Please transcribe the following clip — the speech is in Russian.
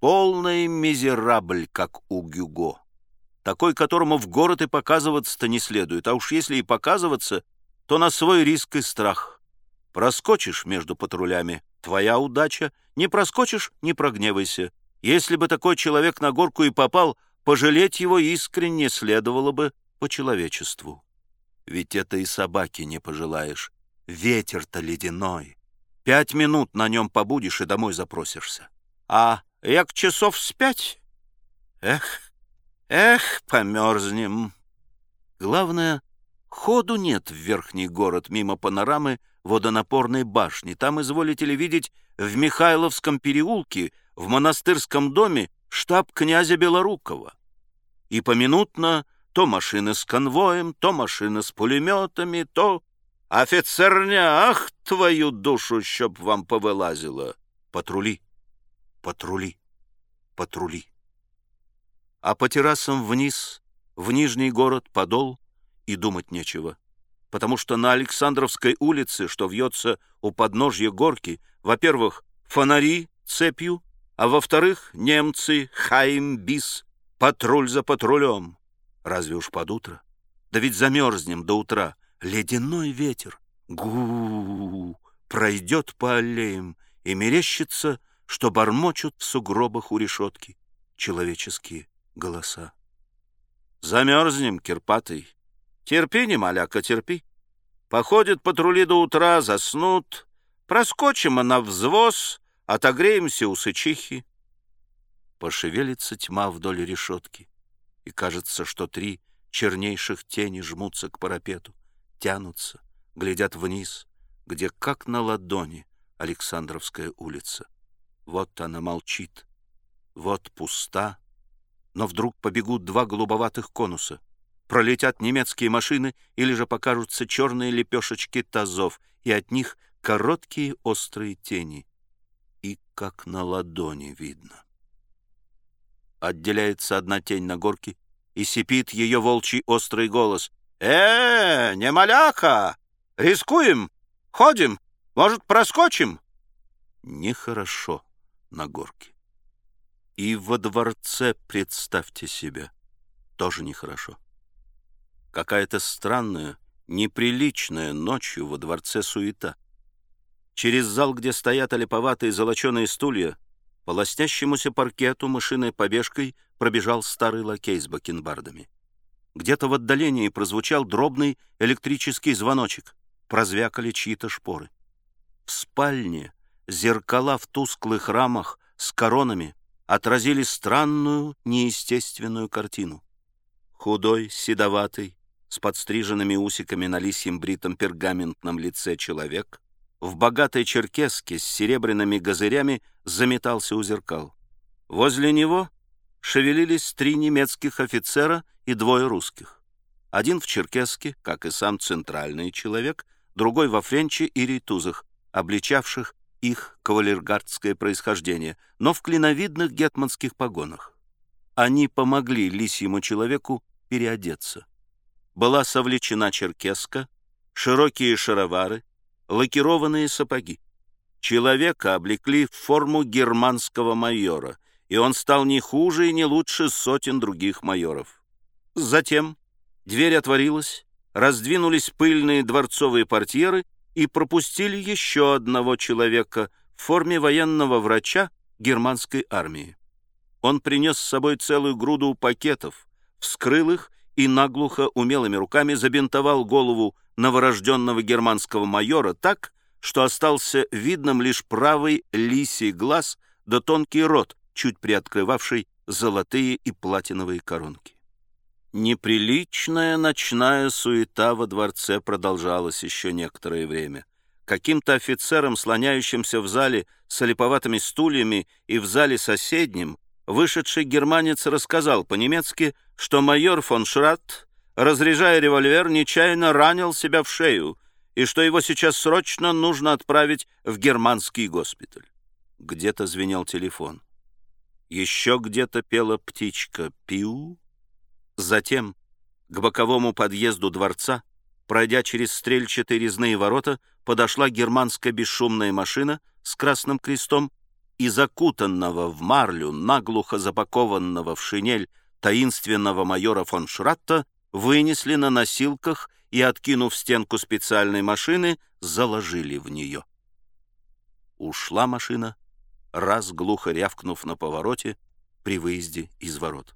Полный мизерабль, как у Гюго. Такой, которому в город и показываться-то не следует, а уж если и показываться, то на свой риск и страх. Проскочишь между патрулями — твоя удача, не проскочишь — не прогневайся. Если бы такой человек на горку и попал, пожалеть его искренне следовало бы по человечеству. Ведь это и собаки не пожелаешь. Ветер-то ледяной. Пять минут на нем побудешь и домой запросишься. А як часов с пять? Эх, эх, померзнем. Главное, ходу нет в верхний город мимо панорамы водонапорной башни. Там, изволите ли видеть, в Михайловском переулке, в монастырском доме, штаб князя Белорукова. И поминутно то машины с конвоем, то машины с пулеметами, то... Офицерня, ах, твою душу, щоб вам повилазило! Патрули, патрули, патрули. А по террасам вниз, в Нижний город, Подол, и думать нечего. Потому что на Александровской улице, что вьется у подножья горки, во-первых, фонари цепью, а во-вторых, немцы, Хайм-Бис, патруль за патрулем. Разве уж под утро? Да ведь замерзнем до утра. Ледяной ветер. гу пройдет по аллеям и мерещится, что бормочут в сугробах у решетки человеческие голоса. Замерзнем, кирпатый. Терпи, не маляка, терпи. Походят патрули до утра, заснут. Проскочим на взвоз, отогреемся у сычихи. Пошевелится тьма вдоль решетки и кажется, что три чернейших тени жмутся к парапету, тянутся, глядят вниз, где, как на ладони, Александровская улица. Вот она молчит, вот пуста, но вдруг побегут два голубоватых конуса. Пролетят немецкие машины или же покажутся черные лепешечки тазов, и от них короткие острые тени. И как на ладони видно. Отделяется одна тень на горке, и сипит ее волчий острый голос. «Э, не маляка! Рискуем! Ходим! Может, проскочим?» Нехорошо на горке. И во дворце, представьте себе, тоже нехорошо. Какая-то странная, неприличная ночью во дворце суета. Через зал, где стоят олиповатые золоченые стулья, по лоснящемуся паркету мышиной побежкой пробежал старый лакей с бакенбардами. Где-то в отдалении прозвучал дробный электрический звоночек. Прозвякали чьи-то шпоры. В спальне зеркала в тусклых рамах с коронами отразили странную, неестественную картину. Худой, седоватый, с подстриженными усиками на лисьем бритом пергаментном лице человек в богатой черкеске с серебряными газырями заметался у зеркал. Возле него шевелились три немецких офицера и двое русских. Один в черкеске, как и сам центральный человек, другой во френче и рейтузах, обличавших их кавалергардское происхождение, но в клиновидных гетманских погонах. Они помогли лисьему человеку переодеться. Была совлечена черкеска, широкие шаровары, лакированные сапоги. Человека облекли в форму германского майора, и он стал не хуже и не лучше сотен других майоров. Затем дверь отворилась, раздвинулись пыльные дворцовые портьеры и пропустили еще одного человека в форме военного врача германской армии. Он принес с собой целую груду пакетов, вскрыл их и наглухо умелыми руками забинтовал голову новорожденного германского майора так, что остался видным лишь правый лисий глаз да тонкий рот, чуть приоткрывавший золотые и платиновые коронки. Неприличная ночная суета во дворце продолжалась еще некоторое время. Каким-то офицерам, слоняющимся в зале с олиповатыми стульями и в зале соседнем, вышедший германец рассказал по-немецки, что майор фон Шратт разряжая револьвер, нечаянно ранил себя в шею, и что его сейчас срочно нужно отправить в германский госпиталь. Где-то звенел телефон. Еще где-то пела птичка «Пиу». Затем к боковому подъезду дворца, пройдя через стрельчатые резные ворота, подошла германская бесшумная машина с красным крестом и закутанного в марлю, наглухо запакованного в шинель таинственного майора фон Шратта вынесли на носилках и, откинув стенку специальной машины, заложили в нее. Ушла машина, раз глухо рявкнув на повороте при выезде из ворот.